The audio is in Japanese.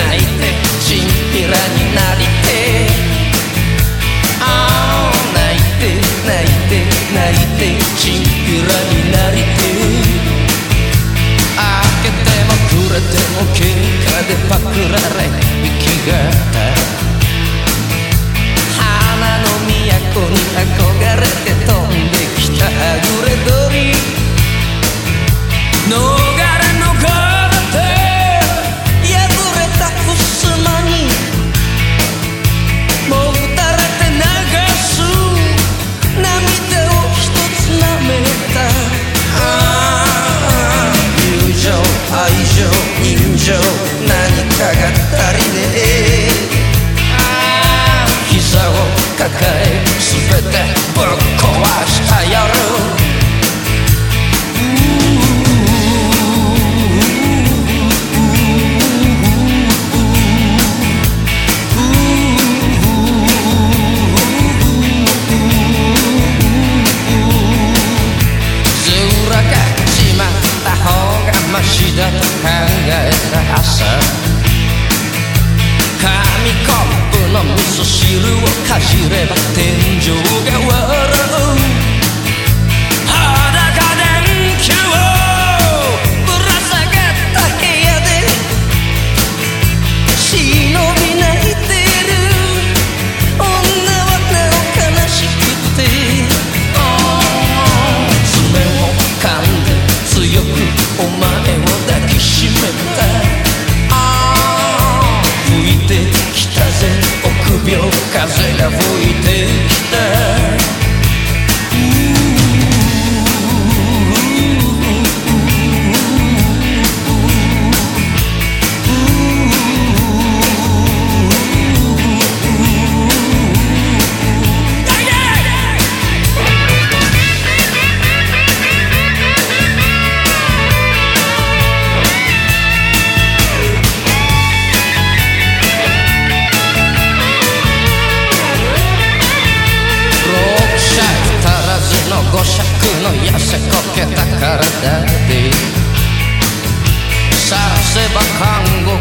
泣いてチンピラになりて。ああ泣いて泣いて泣いてチンピラになりて。開けてもくれても喧嘩でパクられ生きがった。花の都に憧れて飛んできたはぐれ鳥逃全てぶっ壊した夜。味噌汁をかじれば天井が笑う風が esta carta de Sarse bajando